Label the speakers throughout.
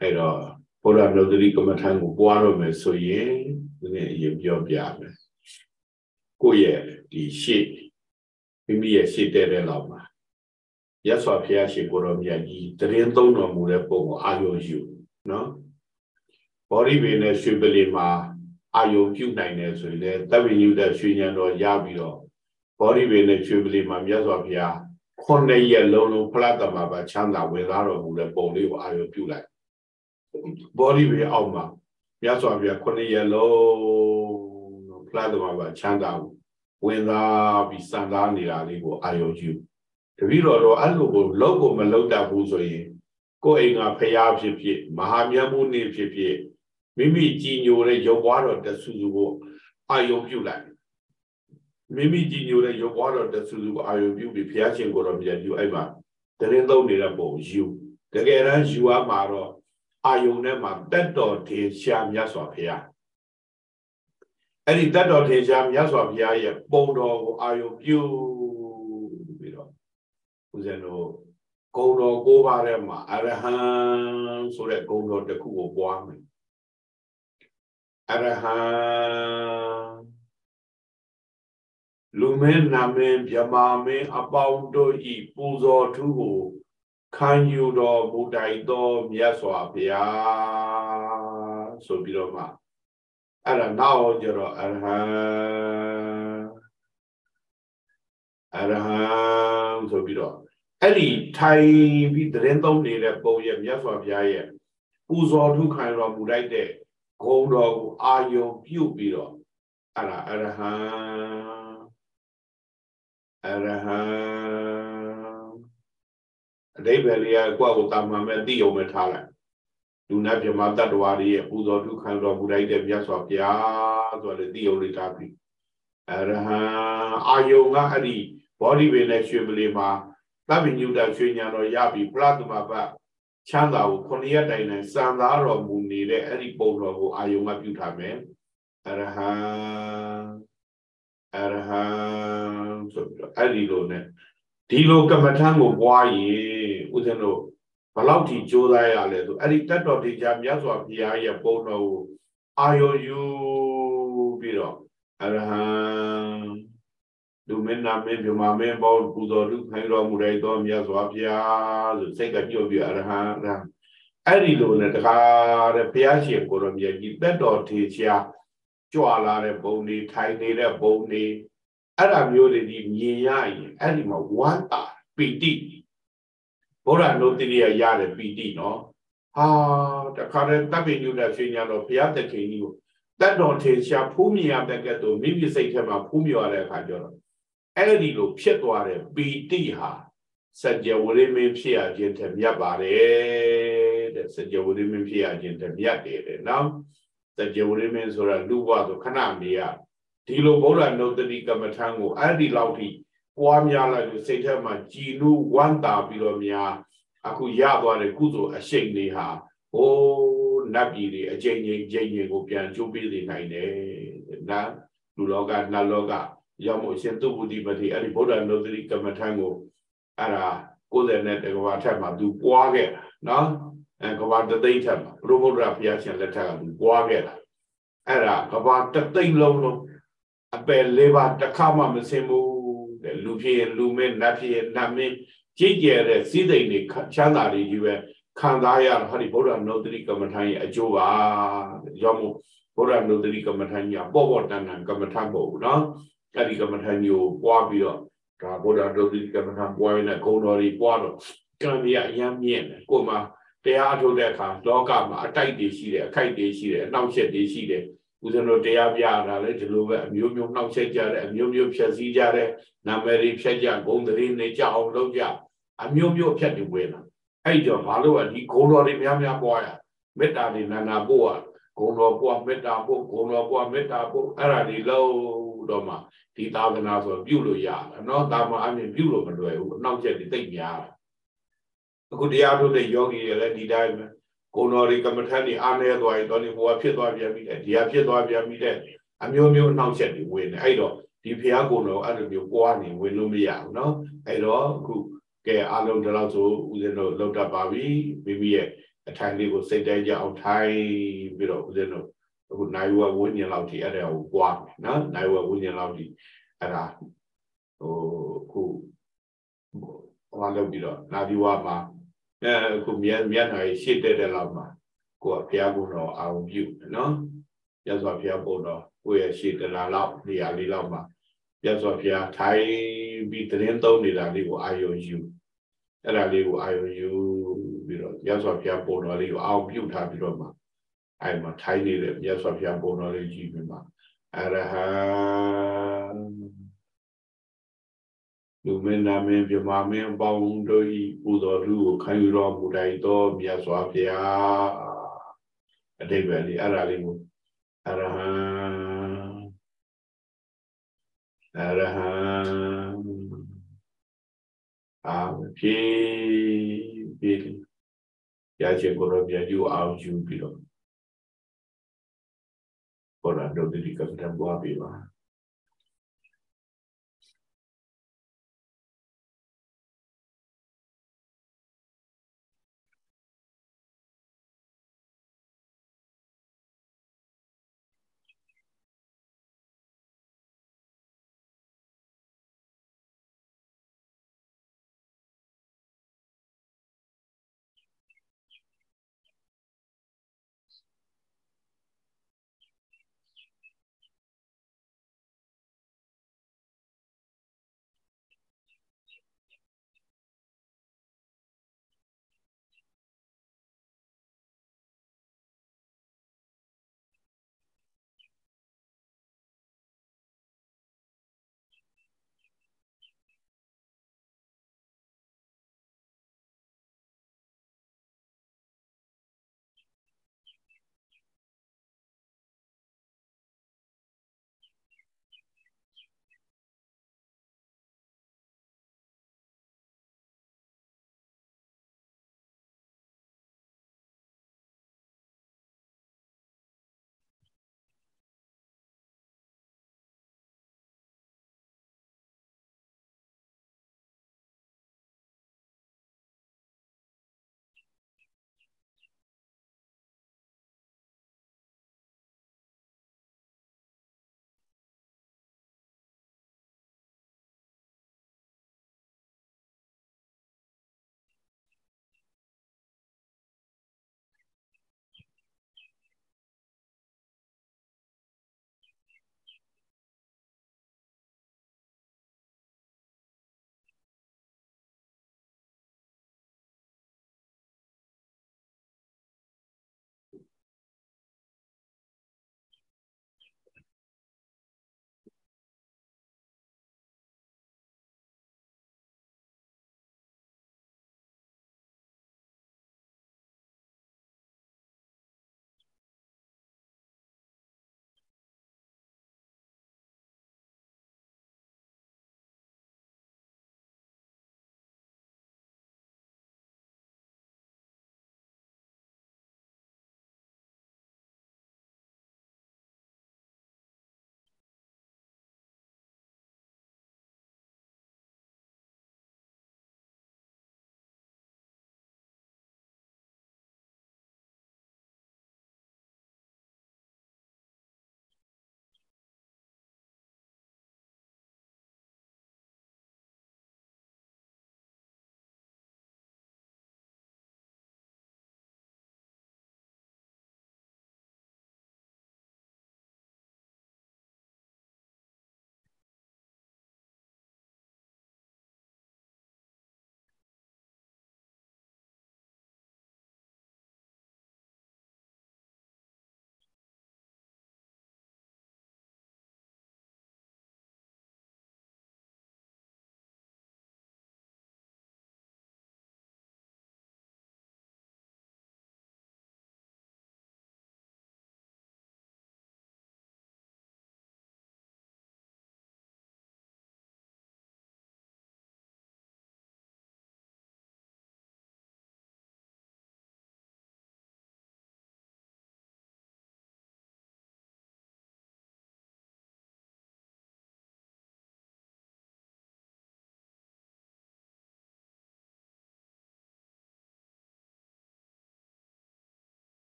Speaker 1: အဲ့တော့ဘုရားနုဒ္ဓတိကမ္မထံကိုပွားတော့မယ်ဆိုရင်ဒီနေ့အရင်ပြောပြမယ်ကိုယ့်ရဲ့ဒီရှေ့မိမိရဲ့ရှေ့တဲ့တဲ့လောက်မှာရသော်ဖျားရှိကိုရောမြတ်ကြီးတရင်သုံးတော်မူတဲ့ပုံကိုအာယုံယူနော်ဘောဓိပင်နဲ့ရွှေပလီမှာအာယုံပြုနိုင်တယ်ဆိုရင်လည်းတပ်ပညုတဲ့ရွှေဉဏ်တော်ရပြီးတော့ဘောဓိပင်နဲ့ရွှေပလီမှာမြတ်စွာဘုရားခုနှစ်ရက်လုံးလုံးဖလားတမပါချမ်းသာဝင်လာတော်မူတဲ့ပုံလေးကိုအာယုံပြုလိုက် ဘောဓိပင်အောက်မှာမြတ်စွာဘုရားခုနှစ်ရက်လုံးဖလားတမပါချမ်းသာဝင်လာပြီးစံစားနေတာလေးကိုအာယုံယူတပည့်တော်တော့အဲ့လိုကိုလောက်ကိုမလောက်တတ်ဘူးဆိုရင်ကိုယ်အိမ်ကဖျားဖြစ်ဖြစ်မဟာမြတ်မှုနေဖြစ်ဖြစ်မိမိကြည်ညိုတဲ့ရုပ်ဘွားတော်တဆူဆူကိုအာယုံပြုလိုက်မိမိကြည်ညိုတဲ့ရုပ်ဘွားတော်တဆူဆူကိုအာယုံပြုပြီးဘုရားရှင်ကိုတော့ပြန်ယူအဲ့မှာတရင်သုံးနေတဲ့ပုံယူတကယ်တမ်းယူရမှာတော့ အာယုံထဲမှာတက်တော်ထေရှားမြတ်စွာဘုရားအဲ့ဒီတက်တော်ထေရှားမြတ်စွာဘုရားရဲ့ပုံတော်ကိုအာယုံပြုပြီးတော့ဦးဇင်းတို့ဂုံတော်၉ပါးထဲမှာအရဟံဆိုတဲ့ဂုံတော်တစ်ခုကိုပွားမယ်အရဟံလူမင်းနာမင်းမြမာမင်းအပေါင်းတို့ဤပူဇော်ထုကို ခံယူတော်မူတိုင်သောမြတ်စွာဘုရားဆိုပြီးတော့မှအဲ့ဒါနောက်ကြတော့အရဟံအရဟံဆိုပြီးတော့အဲ့ဒီထိုင်ပြီးသတင်းသုံးနေတဲ့ပုံရဲ့မြတ်စွာဘုရားရဲ့ပူဇော်ထုခံတော်မူလိုက်တဲ့ဂုံတော်ကိုအာယုံပြုတ်ပြီးတော့အဲ့ဒါအရဟံအရဟံ အတိပ္ပယ်လေးကကိုယ့်ကိုတာမှန်မဲ့သိုံမဲ့ထားလိုက်လူနာပြမတ္တဝါတွေရဲ့ပူဇော်ထုခံတော်မူလိုက်တဲ့မြတ်စွာဘုရားဆိုတဲ့သိုံလေးထားပြီးအရဟံအာယုံကအဲ့ဒီဘောဓိပင်နဲ့ရွှေပလီမှာသဗ္ဗညုတရွှေညာတော်ရပြီးပရသမဘချမ်းသာကိုခုနှစ်ရက်တိုင်တိုင်စံသားတော်မူနေတဲ့အဲ့ဒီပုံတော်ကိုအာယုံကပြုထားမယ်အရဟံအရဟံဆိုပြီးတော့အဲ့ဒီလိုနဲ့ဒီလိုကမ္မထံကိုပွားရင် ဦးဇင်းတို့ဘလောက်ထိကြိုးစားရလဲဆိုအဲ့ဒီတတ်တော်တရားမြတ်စွာဘုရားရဲ့ပုံတော်ကိုအာယုံယူပြီးတော့အရဟံလူမင်းနာမင်းမြမမင်းပေါပူဇော်လူခိုင်းတော်မူတဲ့သောမြတ်စွာဘုရားဆိုစိတ်ကပြုတ်ပြီးအရဟံရဟံအဲ့ဒီလိုနဲ့တခါတဲ့ဘုရားရှင်ကိုရောမြတ်ကြီးတက်တော်ထေချာကြွလာတဲ့ဘုံတွေထိုင်နေတဲ့ဘုံတွေအဲ့ဒါမျိုးတွေဒီမြင်ရရင်အဲ့ဒီမှာဝမ်းတာပီတိ ဘုရားနုတ္တိရရတဲ့ပီတိနော်ဟာတခါတဲ့တပ်ပင်ညုတဲ့ရှင်ညာတော်ဘုရားတခင်ကြီးကိုတတ်တော်ထေချာဖူးမြင်ရတဲ့ကဲ့သို့မိမိစိတ်ထဲမှာဖူးမြော်ရတဲ့အခါကျတော့အဲ့ဒီလိုဖြစ်သွားတဲ့ပီတိဟာစัจ java ရိမင်းဖြစ်ရခြင်းတမြတ်ပါတယ်တဲ့စัจ java ရိမင်းဖြစ်ရခြင်းတမြတ်တယ်တဲ့နော်စัจ java ရိမင်းဆိုတာလူဘဝဆိုခဏနေရဒီလိုဗုဒ္ဓနုတ္တိကမ္မထံကိုအဲ့ဒီလောက်ထိ ပွားများလိုက်လို့စိတ်ထဲမှာကြည်နူးဝမ်းသာပြီးတော့များအခုရသွားတဲ့ကုသိုလ်အရှိန်တွေဟာဟိုးနတ်ပြည်တွေအကျဉ်းချင်းကျဉ်းချင်းကိုပြန်ကျိုးပေးနေနိုင်တယ်နော်လူလောကနတ်လောကရောက်မို့ရှင်သူဝတိပတိအဲ့ဒီဗုဒ္ဓနုတ္တိကမ္မထံကိုအဲ့ဒါ90နဲ့တကဘာထက်မှာသူပွားခဲ့တာနော်အဲကဘာတသိမ့်ထက်မှာဘုရားဗုဒ္ဓဘုရားရှင်လက်ထက်ကသူပွားခဲ့တာအဲ့ဒါကဘာတသိမ့်လုံးလုံးအပယ်လေးပါတစ်ခါမှမစင်ဘူးတဲ့ လူဖြစ်ရင်လူမင်းနတ်ဖြစ်ရင်နတ်မင်းကြည်ကျဲတဲ့စည်းစိမ်တွေချမ်းသာတွေကြီးပဲခံစားရတော့ဟာဒီဗုဒ္ဓနုတ္တိကမ္မထံရဲ့အကျိုးပါရောက်မို့ဗုဒ္ဓနုတ္တိကမ္မထံကြီးပေါ့ပေါ့တန်တန်ကမ္မထံပေါ့ဘူးနော်အဲ့ဒီကမ္မထာမျိုးပွားပြီးတော့ဒါဗုဒ္ဓဒုတိကမ္မထာပွားရတဲ့ဂုဏ်တော်တွေပွားတော့ကံကြီးအယမ်းမြင့်တယ်ကိုယ်မှာတရားထုတ်တဲ့အခါလောကမှာအတိုက်တွေရှိတယ်အခိုက်တွေရှိတယ်အနှောက်အယှက်တွေရှိတယ် ဦးဇင်းတို့တရားပြတာလေဒီလိုပဲအမျိုးမျိုးနှောက်ယှက်ကြတယ်အမျိုးမျိုးဖြည့်ဆည်းကြတယ်နာမည်တွေဖြတ်ကြဂုံသတင်းတွေကြအောင်လုပ်ကြအမျိုးမျိုးဖြတ်တွေဝင်လာအဲ့ကြောင့်ဘာလို့ကဒီဂုံတော်တွေများများပွားရမေတ္တာတွေနာနာပို့ရဂုံတော်ပွားမေတ္တာပို့ဂုံတော်ပွားမေတ္တာပို့အဲ့ဒါတွေလုံးတော့မှဒီသာသနာဆိုပြုလို့ရတယ်နော်တာမအမြင်ပြုလို့မလွယ်ဘူးအနောက်ချက်တွေတိတ်များတယ်အခုတရားထုတ်တဲ့ယောဂီတွေလည်းဒီတိုင်းပဲ ကိုယ်တော်တွေကမ္မထန်နေအားနေသွားရင်တော့ဒီဘဝဖြစ်သွားပြန်ပြီတဲ့ဒီဟာဖြစ်သွားပြန်ပြီတဲ့အမျိုးမျိုးအနောက်ချက်တွေဝင်နေအဲ့တော့ဒီဖះကိုယ်တော်အဲ့လိုမျိုးပွားနေဝင်လို့မရဘူးနော်အဲ့တော့အခုကဲအားလုံးဒီလောက်ဆိုဦးဇင်းတို့လောက်တတ်ပါပြီမိမိရဲ့အထိုင်လေးကိုစိတ်တိုင်းကြအောင်ထိုင်ပြီးတော့ဦးဇင်းတို့အခုနိုင်ဝဝိညာဉ်လောက်ထိအဲ့ဒါကိုပွားမယ်နော်နိုင်ဝဝိညာဉ်လောက်ထိအဲ့ဒါဟိုခုဟောလုပ်ပြီးတော့နာဒီဝမှာ အဲအခုမြတ်မြတ်နိုင်ရှေ့တက်တဲ့လောက်မှာကိုယ်ကဘုရားကုတော်အာရုံပြုနော်ရသော်ဘုရားဘုတော်ကိုယ့်ရဲ့ရှေ့တလာလောက်နေရာလေးလောက်မှာရသော်ဘုရားထိုင်ပြီးတရင်သုံးနေတာလေးကိုအာယုံယူအဲ့ဒါလေးကိုအာယုံယူပြီးတော့ရသော်ဘုရားဘုတော်လေးကိုအာရုံပြုထားပြီးတော့မှအဲ့မှာထိုင်နေတဲ့ရသော်ဘုရားဘုတော်လေးကြည့်ပြီးမှအရဟံ လူမင်းနာမင်းမြမမင်းအပေါင်းတို့ဤပူတော်သူကိုခံယူတော်မူတိုင်သောမြတ်စွာဘုရားအတိပ္ပယ်လေးအဲ့ဒါလေးကိုအရဟံအရဟံအာဖြည်းဖြည်းရခြင်းကိုတော့ပြန်ယူအောင်ယူပြီးတော့ဘောရဒုတိကကတံပွားပြီးပါ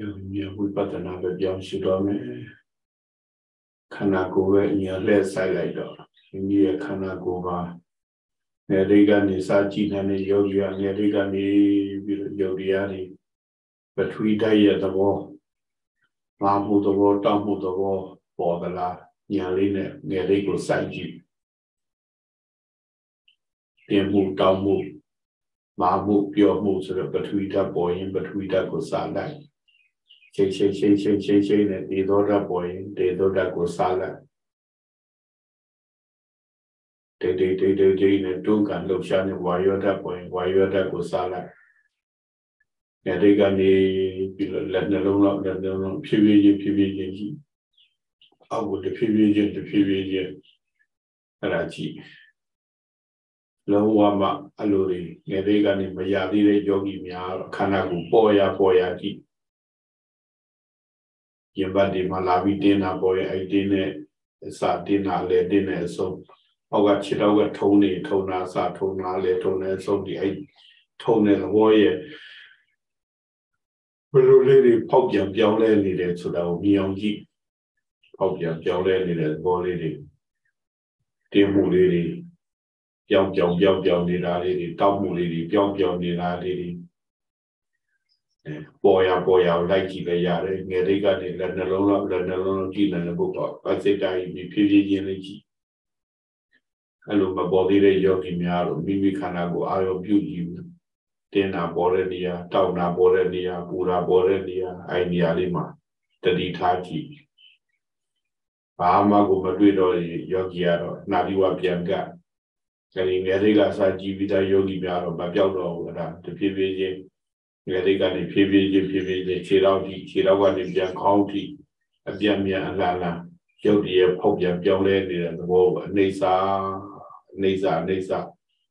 Speaker 1: ယောဂီများဝိပဿနာပဲပြောင်းရှုတော့မယ်ခန္ဓာကိုယ်ပဲအညာလှည့်ဆိုင်လိုက်တော့မိမိရဲ့ခန္ဓာကိုယ်ပါငယ်လေးကနေစာကြည့်နေတဲ့ယောဂီကငယ်လေးကနေပြီးတော့ယောဂီရနေပထဝီဓာတ်ရဲ့သဘောမာမှုသဘောတောက်မှုသဘောပေါ်သလားညာလေးနဲ့ငယ်လေးကိုစိုက်ကြည့်ပြင်မှုတောက်မှုမာမှုပြောမှုဆိုတော့ပထဝီဓာတ်ပေါ်ရင်ပထဝီဓာတ်ကိုစားလိုက် ချိတ်ချိတ်ချိတ်ချိတ်ချိတ်ချိတ်နဲ့ဒေသောဓာတ်ပေါ်ရင်ဒေသောဓာတ်ကိုစားလိုက်တေတေတေတေတေနဲ့တွန်းကန်လှုပ်ရှားနေဝါယောဓာတ်ပေါ်ရင်ဝါယောဓာတ်ကိုစားလိုက်။ညတိကနေပြီးတော့လက်နှလုံးလောက်လက်နှလုံးဖြည်းဖြည်းချင်းဖြည်းဖြည်းချင်းကြီးအောက်ကိုတဖြည်းဖြည်းချင်းတဖြည်းဖြည်းချင်းအဲ့ဒါကြည့်လုံးဝမှအလိုတွေငယ်လေးကနေမရသေးတဲ့ယောဂီများခန္ဓာကိုပေါ်ရပေါ်ရကြည့် ရင်ဘတ်ဒီမှာလာပြီးတင်းတာပေါ်ရအဲ့တင်းနဲ့အစာတင်းတာလေတင်းနဲ့အစုံအောက်ကခြေတော့ကထုံနေထုံတာစာထုံတာလေထုံနေအစုံဒီအဲ့ထုံတဲ့သဘောရဲ့ဘယ်လိုလေးတွေဖောက်ပြန်ပြောင်းလဲနေတယ်ဆိုတာကိုမြင်အောင်ကြည့်ဖောက်ပြန်ပြောင်းလဲနေတဲ့သဘောလေးတွေတင်းမှုလေးတွေပြောင်းပြောင်းပြောင်းပြောင်းနေတာလေးတွေတောက်မှုလေးတွေပြောင်းပြောင်းနေတာလေးတွေ ပေါ်ရပေါ်ရလိုက်ကြည့်လည်းရတယ်ငယ်လေးကနေလက်နှလုံးလောက်လက်နှလုံးလောက်ကြည့်နေလို့ပေါ့အစိတ်တိုင်းဖြည်းဖြည်းချင်းလေးကြည့်အဲ့လိုမပေါ်သေးတဲ့ယောဂီများတော့မိမိခန္ဓာကိုအာရုံပြုကြည့်တင်းတာပေါ်တဲ့နေရာတောက်တာပေါ်တဲ့နေရာပူတာပေါ်တဲ့နေရာအဲ့နေရာလေးမှာတတိထားကြည့်ဘာမှကိုမတွေ့တော့ယောဂီကတော့နာပြီးဝပြန်ကအဲဒီငယ်လေးကစာကြည့်ပြီးသားယောဂီများတော့မပြောက်တော့ဘူးအဲ့ဒါတဖြည်းဖြည်းချင်း ငယ်လေးကနေဖြည်းဖြည်းချင်းဖြည်းဖြည်းချင်းခြေတော့ကြည့်ခြေတော့ကနေပြန်ခေါင်းကြည့်အပြတ်မြန်အလားလားရုပ်တည်းဖောက်ပြန်ပြောင်းလဲနေတဲ့သဘောအနေစာအနေစာအနေစာ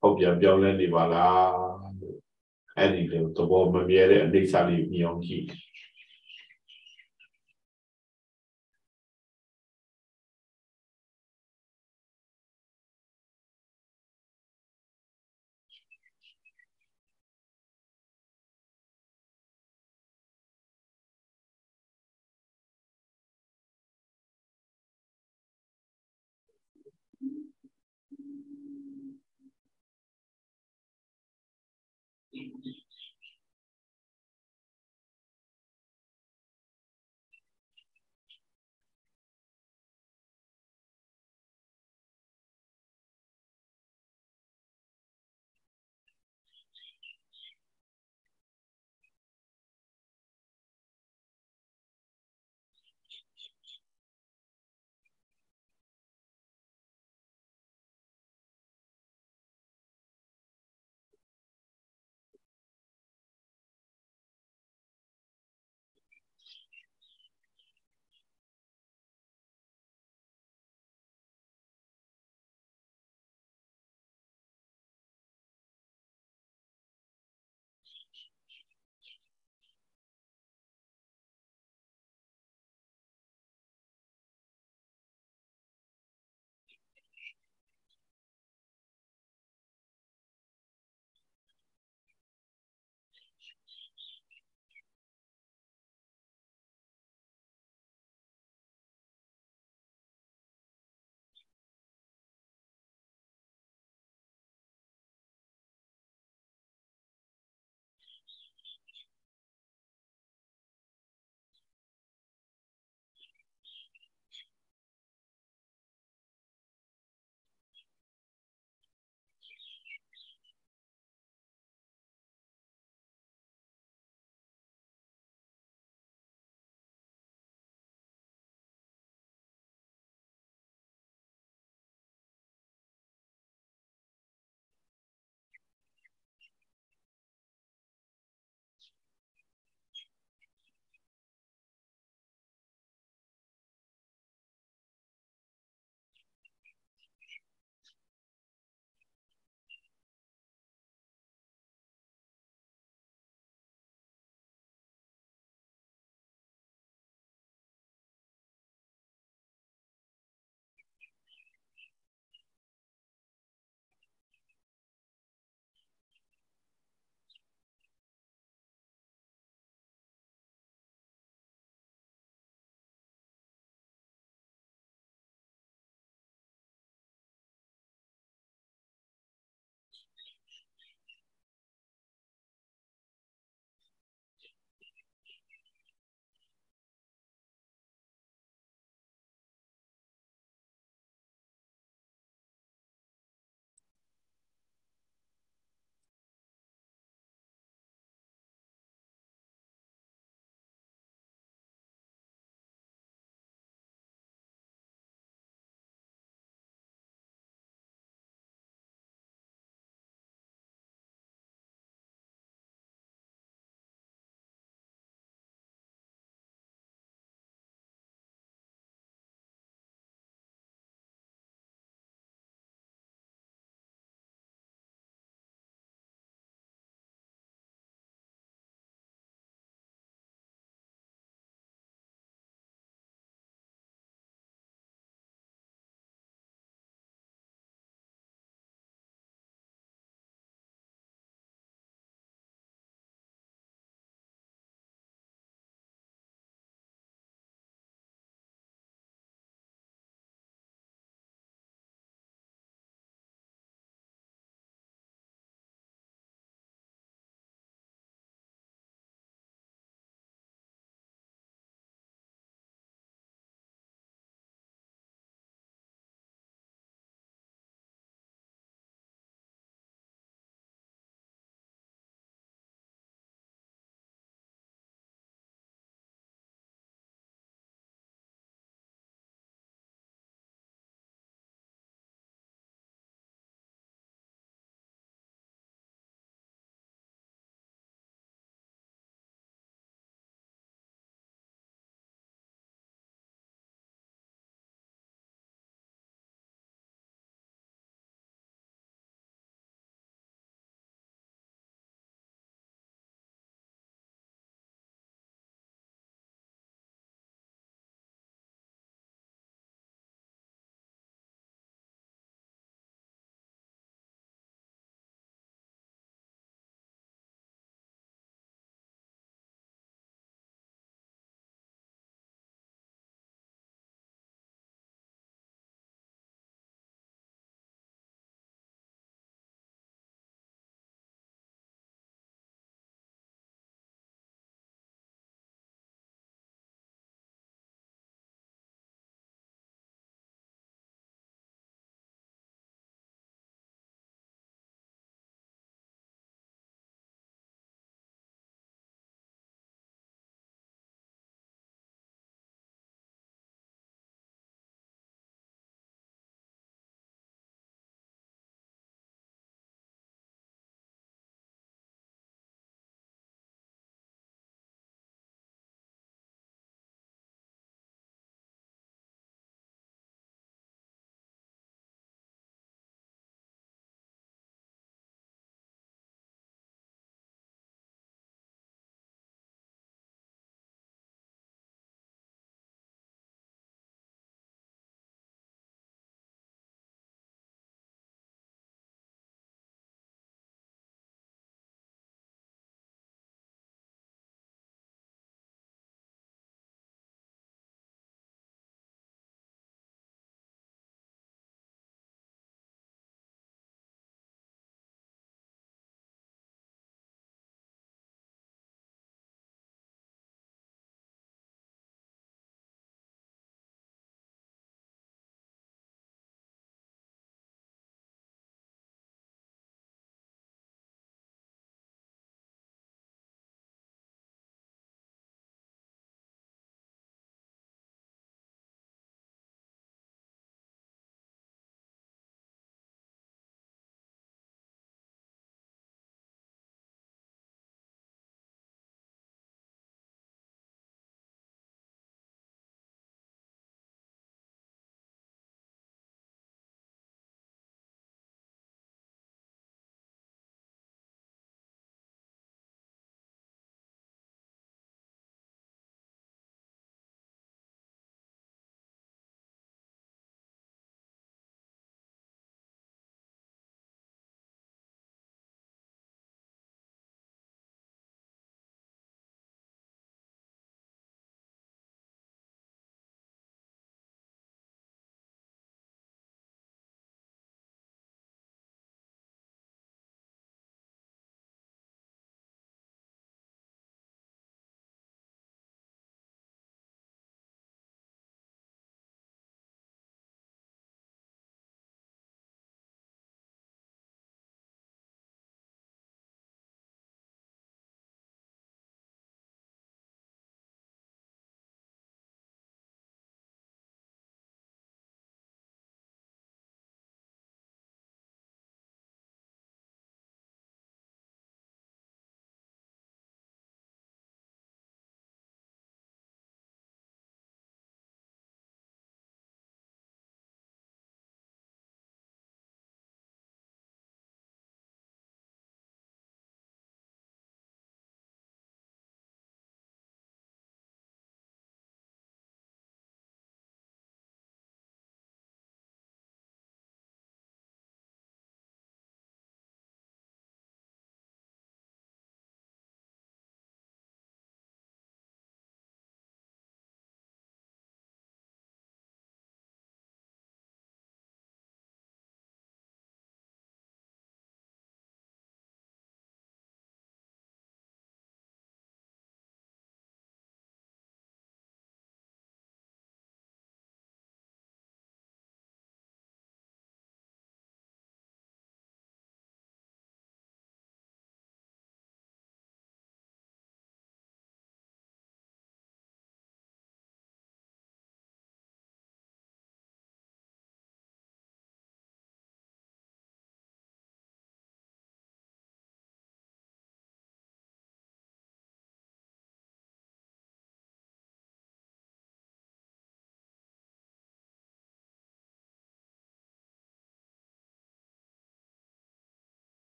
Speaker 1: ဖောက်ပြန်ပြောင်းလဲနေပါလားအဲ့ဒီလိုသဘောမမြဲတဲ့အနေစာလေးမြင်အောင်ကြည့်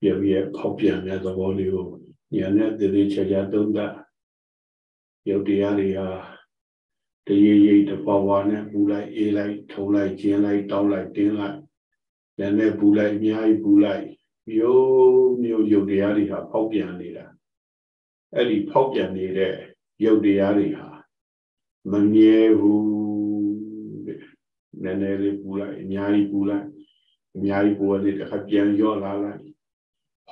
Speaker 1: ပြပြဖောက်ပြန်တဲ့သဘောလေးကိုဉာဏ်နဲ့သေသေးချာချာသုံးသပ်ယုတ်တရားတွေဟာတရေရိတ်တပွားပွားနဲ့ပူလိုက်အေးလိုက်ထုံလိုက်ကျင်းလိုက်တောင်းလိုက်တင်းလိုက်လည်းနဲ့ပူလိုက်အများကြီးပူလိုက်မျိုးမျိုးယုတ်တရားတွေဟာဖောက်ပြန်နေတာအဲ့ဒီဖောက်ပြန်နေတဲ့ယုတ်တရားတွေဟာမမြဲဘူးနည်းနည်းလေးပူလိုက်အများကြီးပူလိုက်အများကြီးပူရတဲ့အခါပြန်ရော့လာလိုက်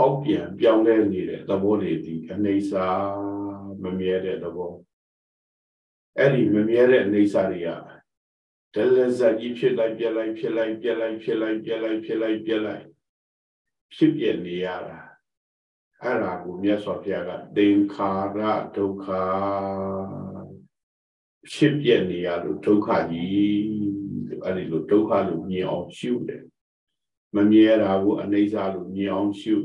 Speaker 1: ဖောက်ပြန်ပြောင်းလဲနေတဲ့သဘောတွေဒီအနေစာမမြဲတဲ့သဘောအဲ့ဒီမမြဲတဲ့အနေစာတွေကဒလဇာကြီးဖြစ်လိုက်ပြက်လိုက်ဖြစ်လိုက်ပြက်လိုက်ဖြစ်လိုက်ပြက်လိုက်ဖြစ်လိုက်ပြက်လိုက်ဖြစ်ပြနေရတာအဲ့ဒါကိုမြတ်စွာဘုရားကသင်္ခါရဒုက္ခဖြစ်ပြနေရလို့ဒုက္ခကြီးလို့အဲ့ဒီလိုဒုက္ခလို့မြင်အောင်ရှုတယ်မမြဲတာကိုအနေစာလို့မြင်အောင်ရှု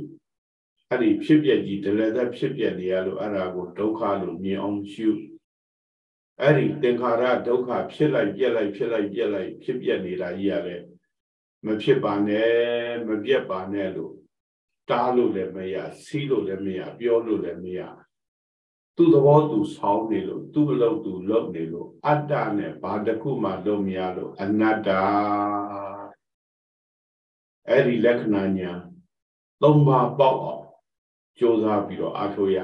Speaker 1: အဲ့ဒီဖြစ်ပြကြီးဒလသက်ဖြစ်ပြနေရလို့အဲ့ဒါကိုဒုက္ခလို့မြင်အောင်ရှုအဲ့ဒီသင်္ခါရဒုက္ခဖြစ်လိုက်ပြက်လိုက်ဖြစ်လိုက်ပြက်လိုက်ဖြစ်ပြနေတာကြီးရတယ်မဖြစ်ပါနဲ့မပြက်ပါနဲ့လို့တားလို့လည်းမရစီးလို့လည်းမရပြောလို့လည်းမရသူ့သဘောသူဆောင်းနေလို့သူ့အလုပ်သူလုပ်နေလို့အတ္တနဲ့ဘာတစ်ခုမှလုပ်မရလို့အနတ္တအဲ့ဒီလက္ခဏာညာသုံးပါးပေါက်အောင် ကြိုးစားပြီးတော့အားထုတ်ရ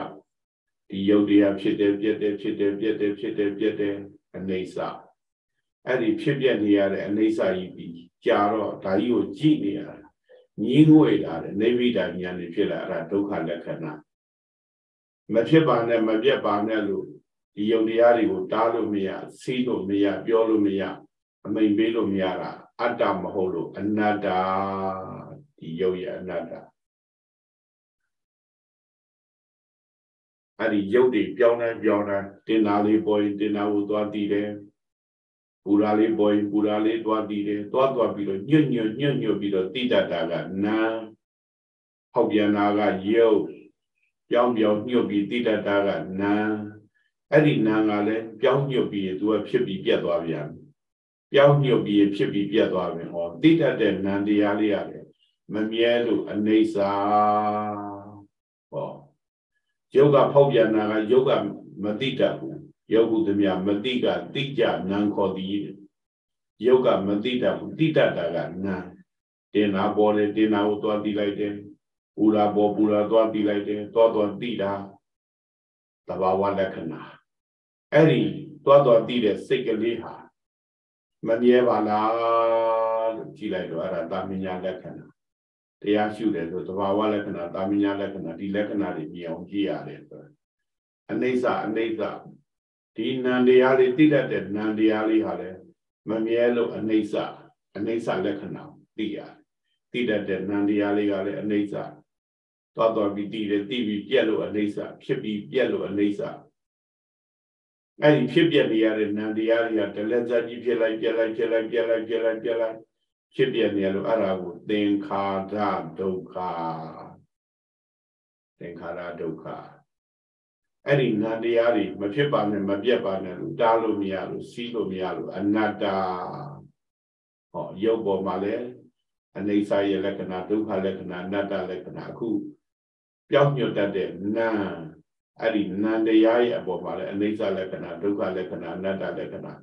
Speaker 1: ဒီယုတ်တရားဖြစ်တယ်ပြက်တယ်ဖြစ်တယ်ပြက်တယ်ဖြစ်တယ်ပြက်တယ်အနေဆာအဲ့ဒီဖြစ်ပြနေရတဲ့အနေဆာကြီးပြီးကြာတော့ဒါကြီးကိုကြည့်နေရတာညီးငွေလာတယ်နေဗိဒာဉာဏ်နေဖြစ်လာအဲ့ဒါဒုက္ခလက္ခဏာမဖြစ်ပါနဲ့မပြတ်ပါနဲ့လို့ဒီယုတ်တရားတွေကိုတားလို့မရစီးလို့မရပြောလို့မရအမိန်ပေးလို့မရတာအတ္တမဟုတ်လို့အနတ္တဒီယုတ်ရအနတ္တ အဲ့ဒီရုပ်တွေပြောင်းတိုင်းပြောင်းတိုင်းတင်နာလေးပေါ်ရင်တင်နာကိုသွားတည်တယ်ပူရာလေးပေါ်ရင်ပူရာလေးသွားတည်တယ်သွားသွားပြီးတော့ညွတ်ညွတ်ညွတ်ညွတ်ပြီးတော့တိတတ်တာကနာဟောက်ပြန်တာကရုပ်ပြောင်းပြောင်းညွတ်ပြီးတိတတ်တာကနာအဲ့ဒီနာကလည်းပြောင်းညွတ်ပြီးသူကဖြစ်ပြီးပြတ်သွားပြန်ပြောင်းညွတ်ပြီးဖြစ်ပြီးပြတ်သွားပြန်ဟောတိတတ်တဲ့နံတရားလေးရတယ်မမြဲလို့အနေစာဟော ယုတ်ကဖောက်ပြန်တာကယုတ်ကမတိတတ်ဘူးယုတ်ကုသမ ्या မတိကတိကြနံခေါ်သည်ယုတ်ကမတိတတ်ဘူးတိတတ်တာကနံတင်နာပေါ်တယ်တင်နာကိုသွားတိလိုက်တယ်ပူလာပေါ်ပူလာသွားတိလိုက်တယ်သွားသွားတိတာတဘာဝလက္ခဏာအဲ့ဒီသွားသွားတိတဲ့စိတ်ကလေးဟာမမြဲပါလားလို့ကြည့်လိုက်တော့အဲ့ဒါတာမညာလက္ခဏာ တရားရှုတယ်ဆိုသဘာဝလက္ခဏာတာမညာလက္ခဏာဒီလက္ခဏာတွေမြင်အောင်ကြည့်ရတယ်ဆိုအနိစ္စအနိစ္စဒီနံတရားလေးသိတတ်တဲ့နံတရားလေးဟာလည်းမမြဲလို့အနိစ္စအနိစ္စလက္ခဏာသိရတယ်သိတတ်တဲ့နံတရားလေးကလည်းအနိစ္စသွားသွားပြီးသိတယ်သိပြီးပြက်လို့အနိစ္စဖြစ်ပြီးပြက်လို့အနိစ္စအဲ့ဒီဖြစ်ပြက်နေရတဲ့နံတရားတွေကတလက်စားကြီးဖြစ်လိုက်ပြက်လိုက်ဖြစ်လိုက်ပြက်လိုက်ပြက်လိုက်ပြက်လိုက် ဖြစ်ပြနေလို့အဲ့ဒါကိုသင်္ခါရဒုက္ခသင်္ခါရဒုက္ခအဲ့ဒီနာတရားတွေမဖြစ်ပါနဲ့မပြတ်ပါနဲ့လို့တားလို့မရလို့စီးလို့မရလို့အနတ္တဟောရုပ်ပေါ်မှာလည်းအနေစာရဲ့လက္ခဏာဒုက္ခလက္ခဏာအနတ္တလက္ခဏာအခုပြောင်းညွတ်တတ်တဲ့နာအဲ့ဒီနာတရားရဲ့အပေါ်မှာလည်းအနေစာလက္ခဏာဒုက္ခလက္ခဏာအနတ္တလက္ခဏာ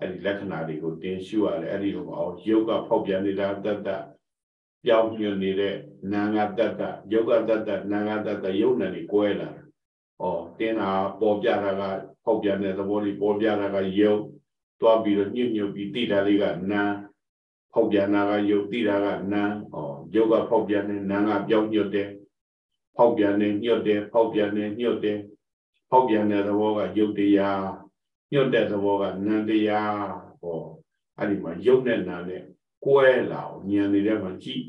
Speaker 1: အဲ့ဒီလက္ခဏာတွေကိုတင်ရှုရတယ်အဲ့ဒီလိုအောင်ယုတ်ကဖောက်ပြန်နေတာတတ်တပြောင်းညွနေတဲ့နာငါတတ်တယုတ်ကတတ်တနာငါတတ်တယုတ်နဲ့ကိုယ်လာဩတင်းတာပေါ်ပြတာကဖောက်ပြန်တဲ့သဘောလေးပေါ်ပြတာကယုတ်တွားပြီးတော့ညှိ့ညွတ်ပြီးတိတာလေးကနာဖောက်ပြန်တာကယုတ်တိတာကနာဩယုတ်ကဖောက်ပြန်တဲ့နာငါပြောင်းညွတ်တယ်ဖောက်ပြန်တဲ့ညွတ်တယ်ဖောက်ပြန်တဲ့ညွတ်တယ်ဖောက်ပြန်တဲ့သဘောကယုတ်တရား ညွတ်တဲ့သဘောကနန္တရားဟောအဲ့ဒီမှာယုတ်နဲ့နာနဲ့ကွဲလာအောင်ဉာဏ်နေတဲ့မှာကြည့်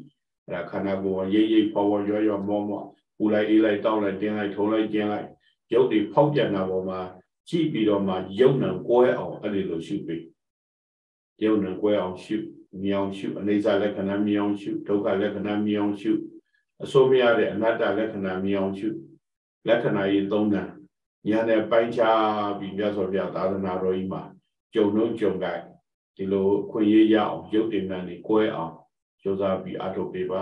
Speaker 1: အဲ့ဒါခန္ဓာကိုယ်ရိပ်ရိပ်ပေါ်ပေါ်ရောရောမောမောပူလိုက်အေးလိုက်တောင်းလိုက်တင်းလိုက်ထုံလိုက်ကျင်းလိုက်ယုတ်တွေဖောက်ပြန်တာပေါ်မှာကြည့်ပြီးတော့မှယုတ်နံကွဲအောင်အဲ့ဒီလိုရှုပြီးယုတ်နံကွဲအောင်ရှုမြောင်ရှုအနေစာလက္ခဏာမြောင်ရှုဒုက္ခလက္ခဏာမြောင်ရှုအစိုးမရတဲ့အနတ္တလက္ခဏာမြောင်ရှုလက္ခဏာရေးသုံးဏ ဉာဏ်နဲ့ပိုင်းခြားပြီးမြတ်စွာဘုရားသာသနာတော်ကြီးမှာကြုံလုံးကြုံကြဒီလိုခွင့်ရရအောင်ရုပ်တင်မှန်တွေကွဲအောင်ကြိုးစားပြီးအထုတ်ပေးပါ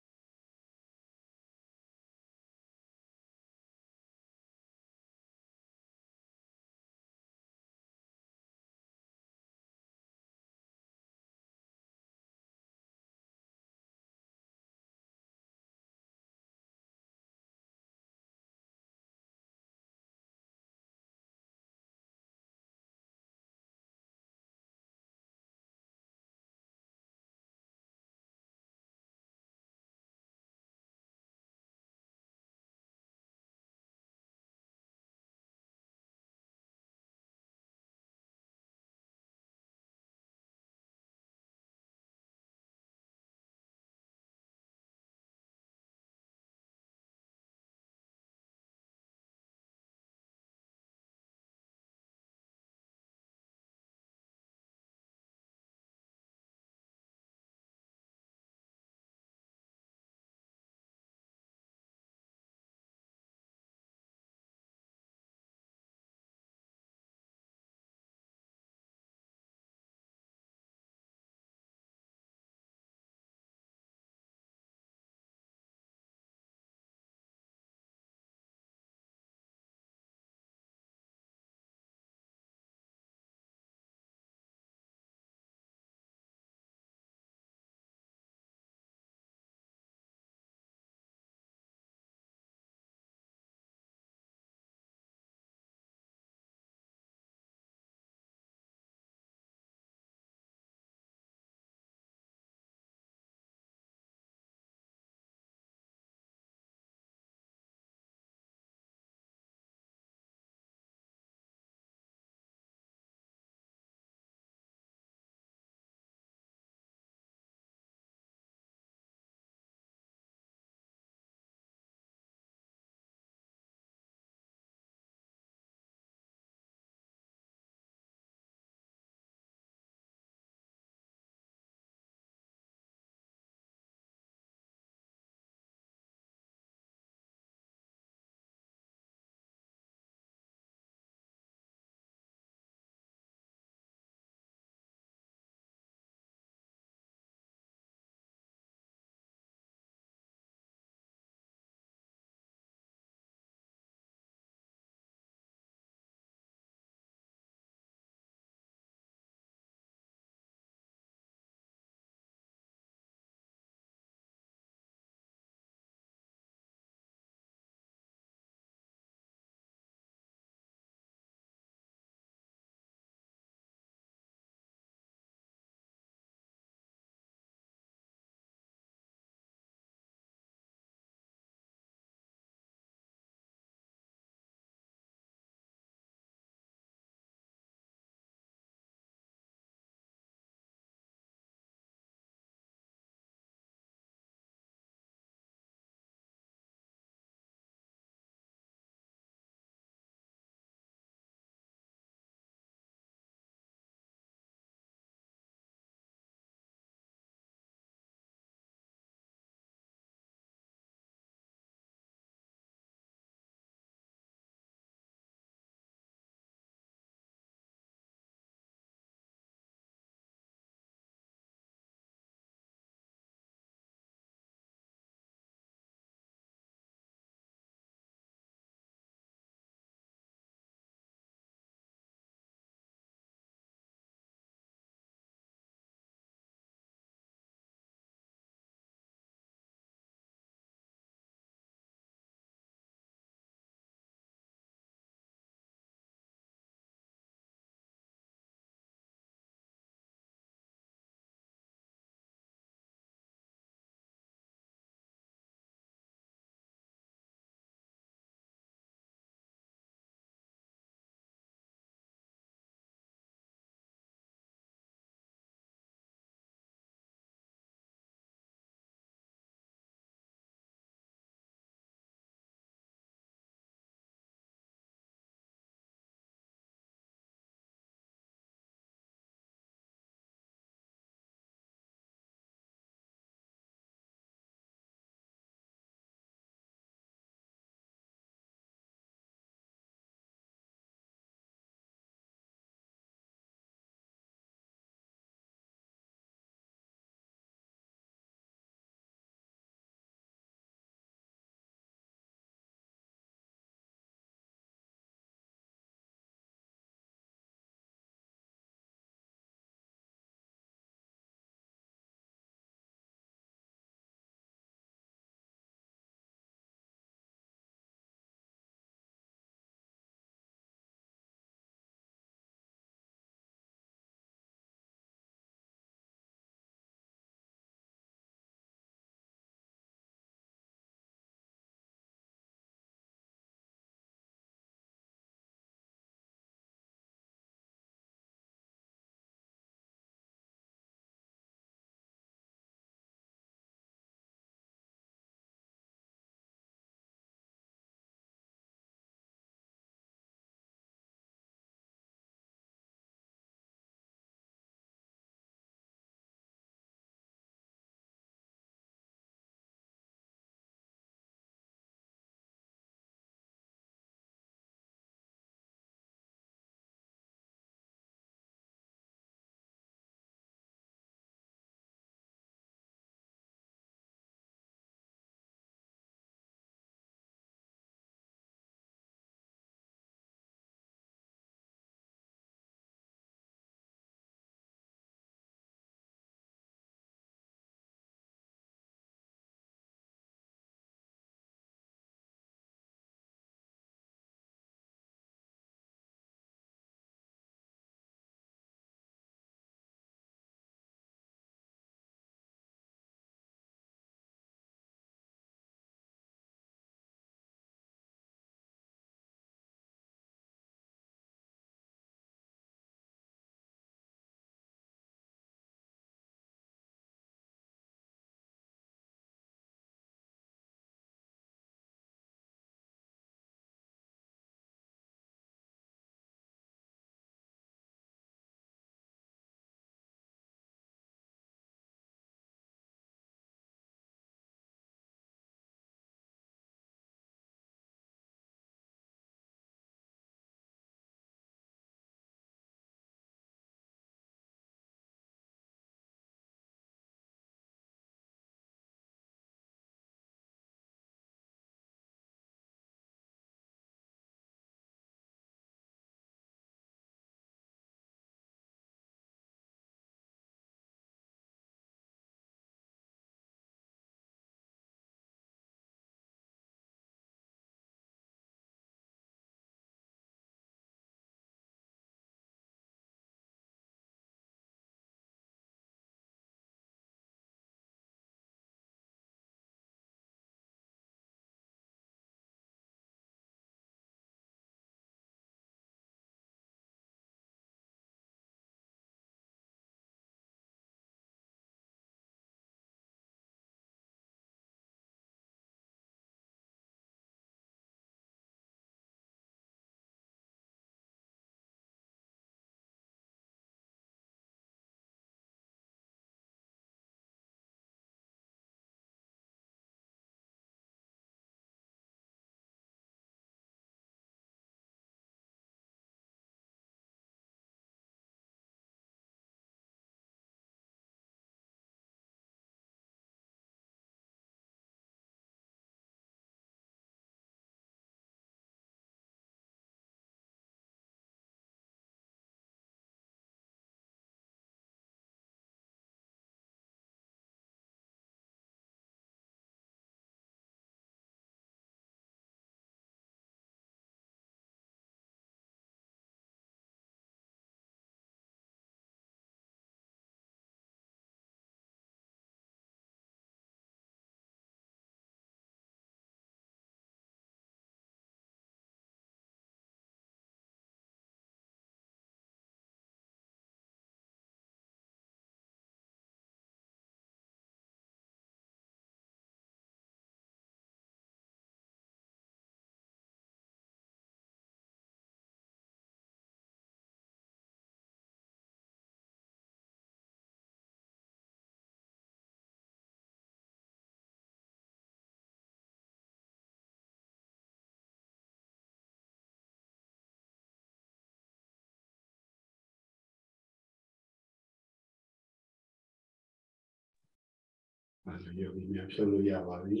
Speaker 1: အဲယောဂီများဖြုတ်လို့ရပါပြီ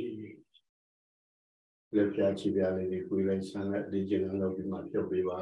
Speaker 1: လက်ပြချီပြလေးတွေကိုယ်လိုက်ဆန်းလိုက်လေ့ကျင့်လုပ်ပြီးမှဖြုတ်ပေးပါ